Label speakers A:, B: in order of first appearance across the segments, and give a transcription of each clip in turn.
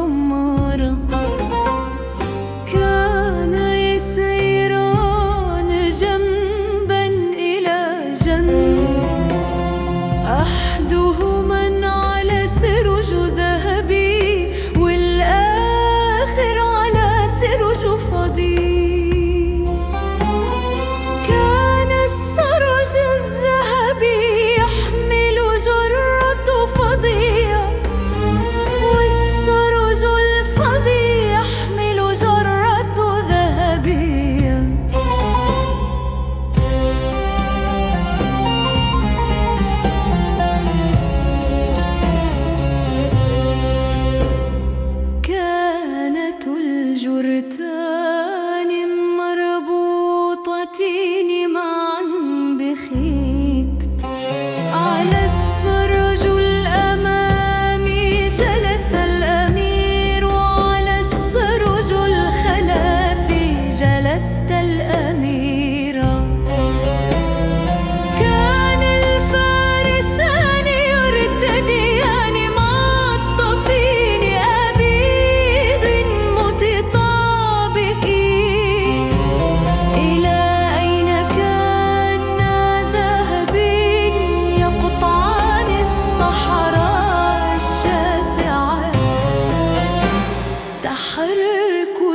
A: Oh jure-te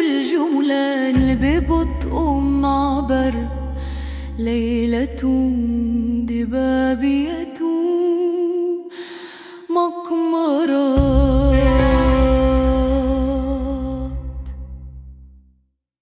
A: الجملان ببطء معبر ليلة دبابية